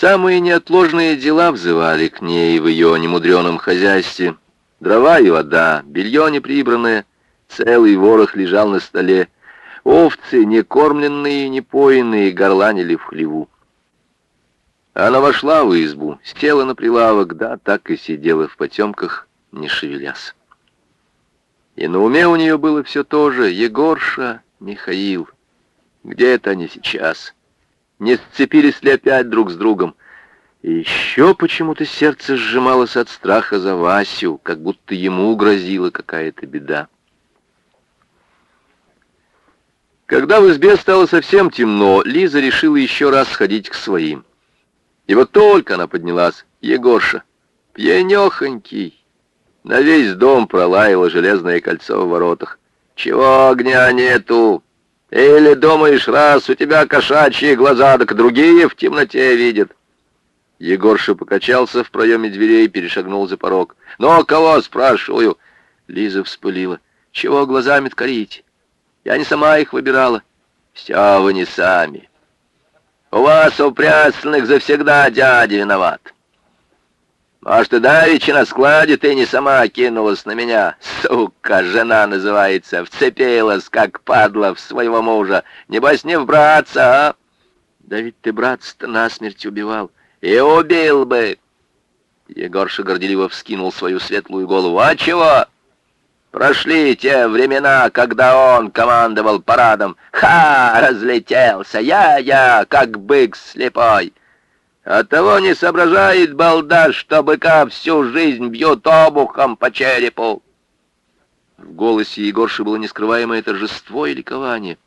Самые неотложные дела взывали к ней в ее немудреном хозяйстве. Дрова и вода, белье неприбранное, целый ворох лежал на столе. Овцы, не кормленные, не поенные, горланили в хлеву. Она вошла в избу, села на прилавок, да так и сидела в потемках, не шевелясь. И на уме у нее было все то же, Егорша, Михаил. Где это они сейчас? Не сцепились ли опять друг с другом? И еще почему-то сердце сжималось от страха за Васю, как будто ему грозила какая-то беда. Когда в избе стало совсем темно, Лиза решила еще раз сходить к своим. И вот только она поднялась, Егорша, пьянехонький, на весь дом пролаяло железное кольцо в воротах. «Чего огня нету? Или думаешь, раз у тебя кошачьи глаза, так другие в темноте видят?» Егорша покачался в проеме дверей и перешагнул за порог. «Но кого, спрашиваю?» Лиза вспылила. «Чего глазами ткорить? Я не сама их выбирала». «Все вы не сами. У вас, у прясленных, завсегда дядя виноват. Может, и давеча на складе ты не сама кинулась на меня. Сука, жена называется, вцепилась, как падла в своего мужа. Небось, не вбраться, а? Да ведь ты, братца-то, насмерть убивал. И убил бы. Егорша горделиво вскинул свою светлую голову. А чего? Прошли те времена, когда он командовал парадом. Ха! Разлетелся. Я-я, как бык слепой. Оттого не соображает балда, что быка всю жизнь бьет обухом по черепу. В голосе Егорши было нескрываемое торжество и ликование.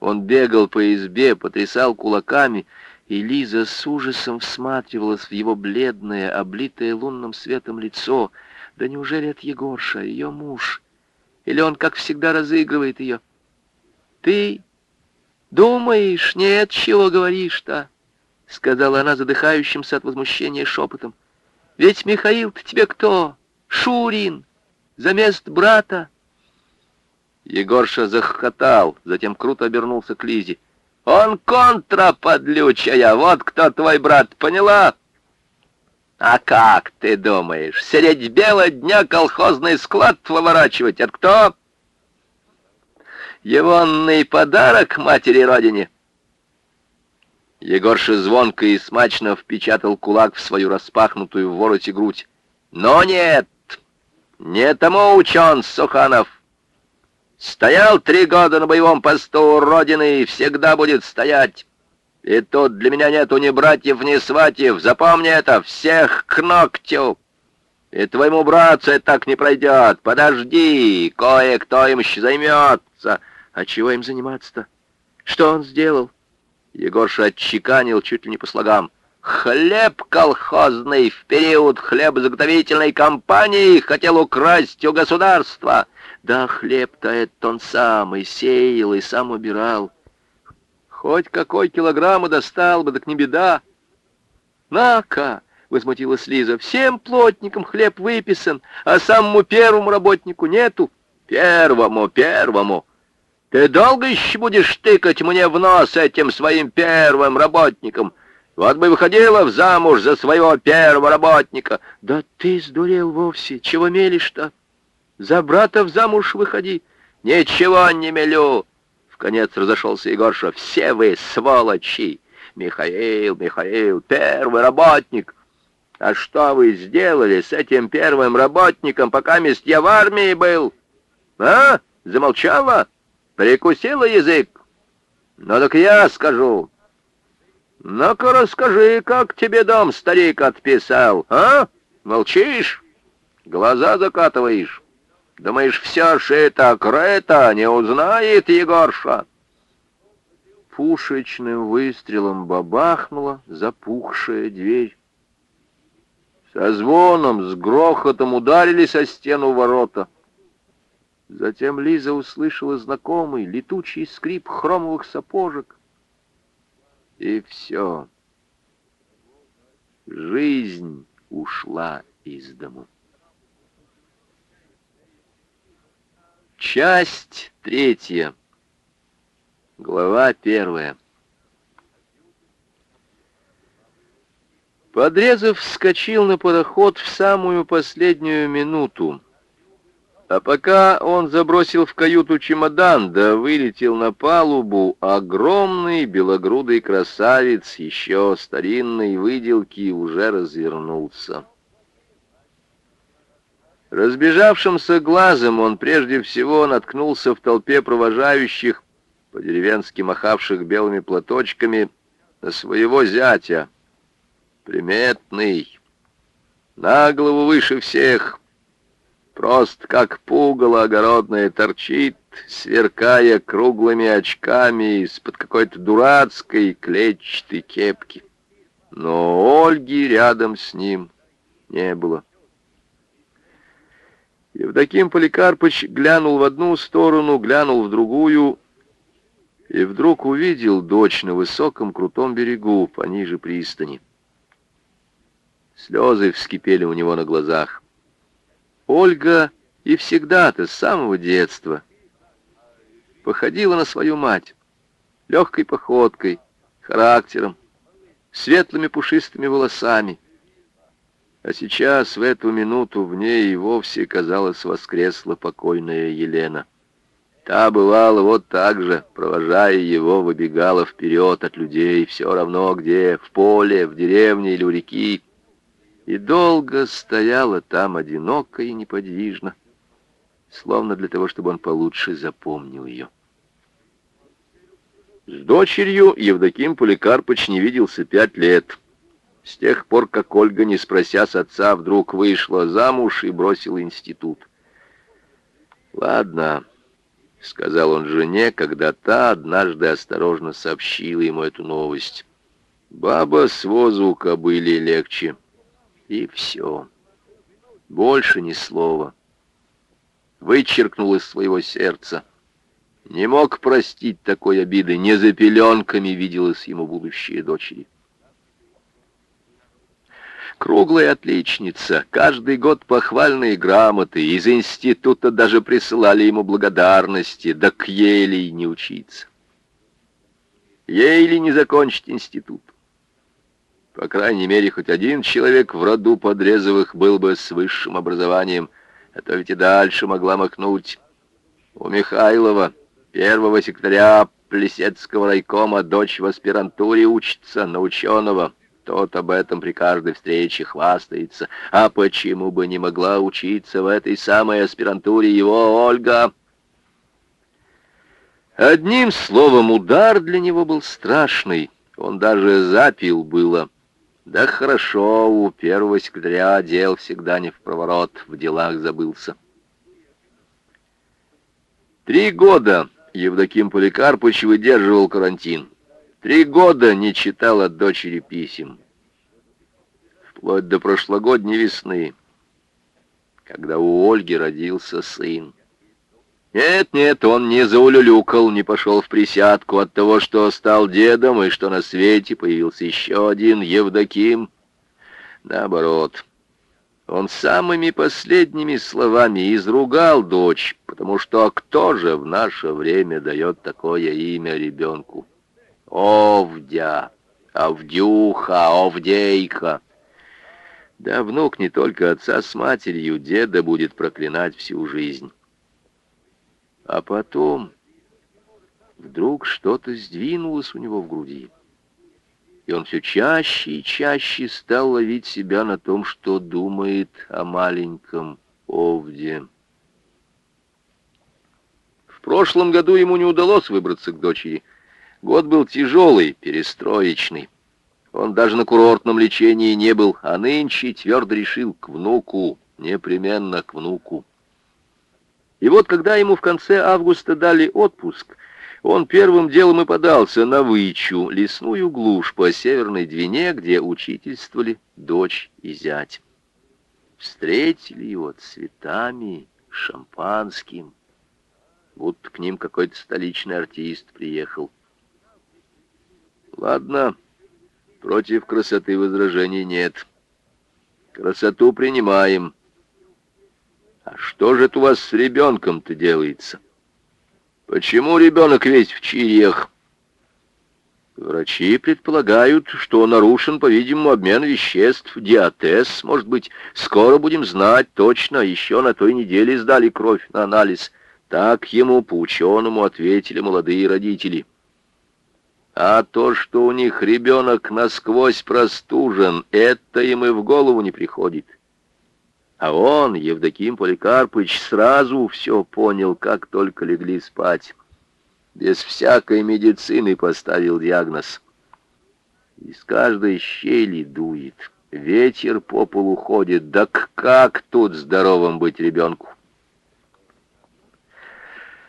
Он бегал по избе, потрясал кулаками, и Лиза с ужасом всматривалась в его бледное, облитое лунным светом лицо — да неужели это Егорша, ее муж? Или он, как всегда, разыгрывает ее? Ты думаешь, нет, чего говоришь-то? Сказала она задыхающимся от возмущения шепотом. Ведь Михаил-то тебе кто? Шурин, за мест брата. Егорша захохотал, затем круто обернулся к Лизе. «Он контра, подлючая! Вот кто твой брат, поняла?» А как ты думаешь, средь бела дня колхозный склад выворачивать? Это кто? Егонный подарок матери родине. Егорша звонко и смачно впечатал кулак в свою распахнутую в вороте грудь. Но нет, не тому учен Суханов. Стоял три года на боевом посту Родины и всегда будет стоять. И тут для меня нету ни братьев, ни сватьев. Запомни это, всех к ногтю. И твоему братцу это так не пройдет. Подожди, кое-кто им займется. А чего им заниматься-то? Что он сделал? Егорша отчеканил чуть ли не по слогам. Хлеб колхозный в период хлебозаготовительной кампании хотел украсть у государства. Да хлеб-то этот он сам и сеял, и сам убирал. Хоть какой килограмм достал бы, так не беда. На-ка, возмутилась Лиза, всем плотникам хлеб выписан, а самому первому работнику нету. Первому, первому. Ты долго еще будешь тыкать мне в нос этим своим первым работником? Вот бы выходила в замуж за своего первого работника. Да ты сдурел вовсе, чего мелешь-то? За брата в замуж выходи. Ничего не мелю. В конец разошелся Егорша. «Все вы сволочи! Михаил, Михаил, первый работник! А что вы сделали с этим первым работником, пока мест я в армии был? А? Замолчала? Прикусила язык? Ну так я скажу. Ну-ка расскажи, как тебе дом старик отписал, а? Молчишь? Глаза закатываешь?» Думаешь, все шито-крыто, не узнает Егорша?» Пушечным выстрелом бабахнула запухшая дверь. Со звоном, с грохотом ударились о стену ворота. Затем Лиза услышала знакомый летучий скрип хромовых сапожек. И все. Жизнь ушла из дому. Часть третья. Глава первая. Подрезов вскочил на пароход в самую последнюю минуту. А пока он забросил в каюту чемодан, да вылетел на палубу, огромный белогрудый красавец, еще старинной выделки, уже развернулся. Разбежавшимся глазом он прежде всего наткнулся в толпе провожающих, по-деревенски махавших белыми платочками, на своего зятя, приметный, на голову выше всех — Просто как пугало огородное торчит, сверкая круглыми очками из-под какой-то дурацкой клетчатой кепки. Но Ольги рядом с ним не было. Евдоким Поликарпыч глянул в одну сторону, глянул в другую, и вдруг увидел дочь на высоком крутом берегу, пониже пристани. Слезы вскипели у него на глазах. Ольга и всегда-то, с самого детства, походила на свою мать, легкой походкой, характером, светлыми пушистыми волосами. А сейчас, в эту минуту, в ней и вовсе, казалось, воскресла покойная Елена. Та бывала вот так же, провожая его, выбегала вперед от людей, все равно где, в поле, в деревне или у реки, и долго стояла там одиноко и неподвижно, словно для того, чтобы он получше запомнил ее. С дочерью Евдоким Поликарпыч не виделся пять лет, с тех пор, как Ольга, не спрося с отца, вдруг вышла замуж и бросила институт. «Ладно», — сказал он жене, когда та однажды осторожно сообщила ему эту новость. «Баба с возу кобыли легче». И все. Больше ни слова. Вычеркнул из своего сердца. Не мог простить такой обиды. Не за пеленками виделось ему будущее дочери. Круглая отличница, каждый год похвальные грамоты, из института даже присылали ему благодарности, да к Ейли не учиться. Ейли не закончить институт. По крайней мере, хоть один человек в роду Подрезовых был бы с высшим образованием, а то ведь и дальше могла махнуть. У Михайлова, первого секретаря Плесецкого райкома, дочь в аспирантуре учится на ученого. Тот об этом при каждой встрече хвастается. А почему бы не могла учиться в этой самой аспирантуре его Ольга? Одним словом, удар для него был страшный. Он даже запил было. Да хорошо, у первого секретаря дел всегда не в проворот, в делах забылся. Три года Евдоким Поликарпович выдерживал карантин. Три года не читал от дочери писем. Вплоть до прошлогодней весны, когда у Ольги родился сын. Нет-нет, он не заулюлюкал, не пошел в присядку от того, что стал дедом, и что на свете появился еще один Евдоким. Наоборот, он самыми последними словами изругал дочь, потому что кто же в наше время дает такое имя ребенку? Овдя, Овдюха, Овдейка. Да внук не только отца с матерью, деда будет проклинать всю жизнь. А потом вдруг что-то сдвинулось у него в груди. И он все чаще и чаще стал ловить себя на том, что думает о маленьком Овде. В прошлом году ему не удалось выбраться к дочери. Год был тяжелый, перестроечный. Он даже на курортном лечении не был, а нынче твердо решил к внуку, непременно к внуку. И вот когда ему в конце августа дали отпуск, он первым делом и подался на Вычу, лесную глушь по северной Двине, где учительствовали дочь и зять. Встретили его цветами, шампанским, будто к ним какой-то столичный артист приехал. Ладно, против красоты возражений нет. Красоту принимаем. А что же это у вас с ребенком-то делается? Почему ребенок весь в чириях? Врачи предполагают, что нарушен, по-видимому, обмен веществ, диатез, может быть. Скоро будем знать точно, еще на той неделе сдали кровь на анализ. Так ему по-ученому ответили молодые родители. А то, что у них ребенок насквозь простужен, это им и в голову не приходит. А он, Евдоким Поликарпыч, сразу все понял, как только легли спать без всякой медицины поставил диагноз. Из каждой щели дует, ветер по полу ходит, да как тут здоровым быть ребенку?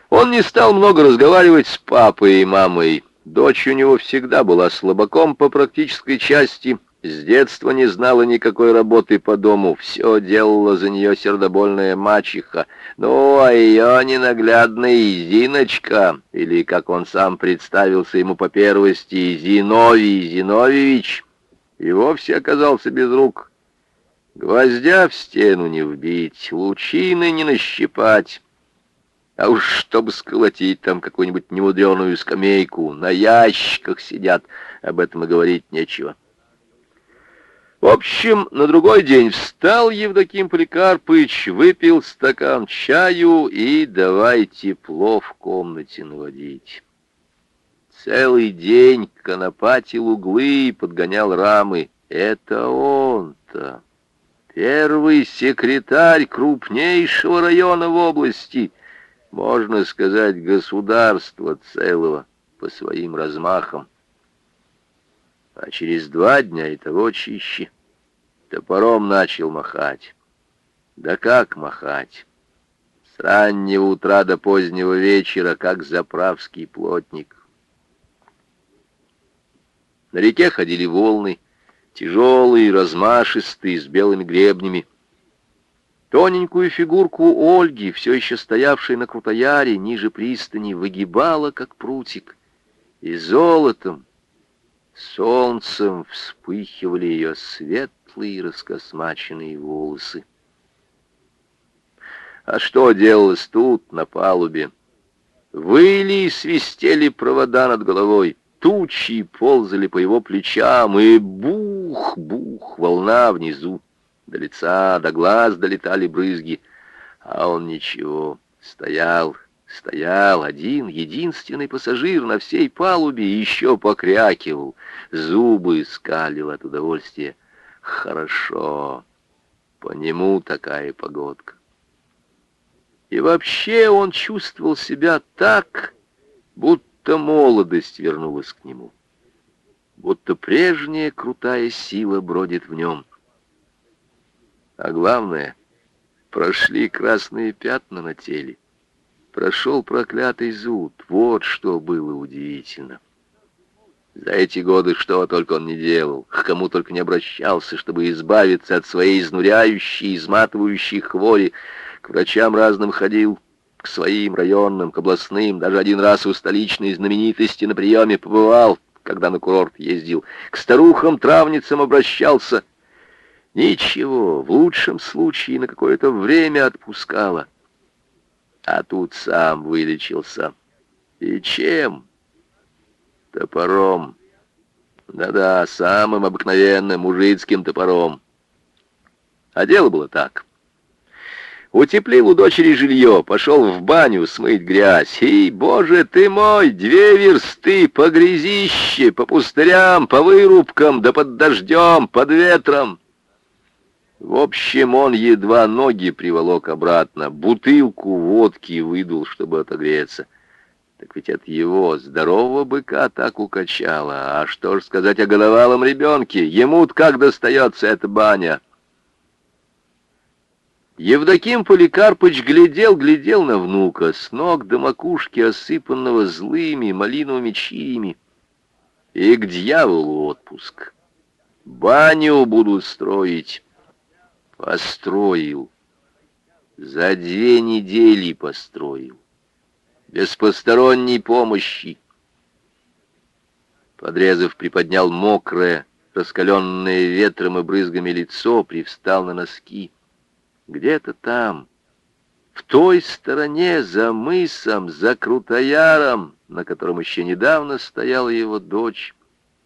Он не стал много разговаривать с папой и мамой. Дочь у него всегда была слабаком по практической части, с детства не знала никакой работы по дому, все делала за нее сердобольная мачеха. Ну, а ее ненаглядная Зиночка, или, как он сам представился ему по первости, Зиновий Зиновьевич, и вовсе оказался без рук. Гвоздя в стену не вбить, лучины не нащипать. А уж чтобы сколотить там какую-нибудь немудреную скамейку, на ящиках сидят, об этом и говорить нечего. В общем, на другой день встал Евдоким Поликарпыч, выпил стакан чаю и давай тепло в комнате наводить. Целый день конопатил углы и подгонял рамы. Это он-то, первый секретарь крупнейшего района в области, можно сказать, государства целого по своим размахам а через два дня и того чище. Топором начал махать. Да как махать? С раннего утра до позднего вечера, как заправский плотник. На реке ходили волны, тяжелые, размашистые, с белыми гребнями. Тоненькую фигурку Ольги, все еще стоявшей на крутояре, ниже пристани, выгибала, как прутик, и золотом, Солнцем вспыхивали ее светлые раскосмаченные волосы. А что делалось тут, на палубе? Выли и свистели провода над головой, тучи ползали по его плечам, и бух-бух, волна внизу. До лица, до глаз долетали брызги, а он ничего, стоял, Стоял один, единственный пассажир на всей палубе еще покрякивал, зубы скалил от удовольствия. Хорошо, по нему такая погодка. И вообще он чувствовал себя так, будто молодость вернулась к нему, будто прежняя крутая сила бродит в нем. А главное, прошли красные пятна на теле прошел проклятый зуд. Вот что было удивительно. За эти годы что только он не делал, к кому только не обращался, чтобы избавиться от своей изнуряющей, изматывающей хвори. К врачам разным ходил, к своим районным, к областным, даже один раз у столичной знаменитости на приеме побывал, когда на курорт ездил. К старухам-травницам обращался. Ничего, в лучшем случае на какое-то время отпускала а тут сам вылечился. И чем? Топором. Да-да, самым обыкновенным мужицким топором. А дело было так. Утеплил у дочери жилье, пошел в баню смыть грязь. И, боже ты мой, две версты по грязище, по пустырям, по вырубкам, да под дождем, под ветром. В общем, он едва ноги приволок обратно, бутылку водки выдул, чтобы отогреться. Так ведь от его здорового быка так укачало. А что ж сказать о годовалом ребенке? Ему-то как достается эта баня? Евдоким Поликарпыч глядел-глядел на внука, с ног до макушки, осыпанного злыми малиновыми чиями. И к дьяволу отпуск. Баню будут строить. Построил. За две недели построил. Без посторонней помощи. Подрезав приподнял мокрое, раскаленное ветром и брызгами лицо, привстал на носки. Где-то там, в той стороне, за мысом, за Крутояром, на котором еще недавно стояла его дочь,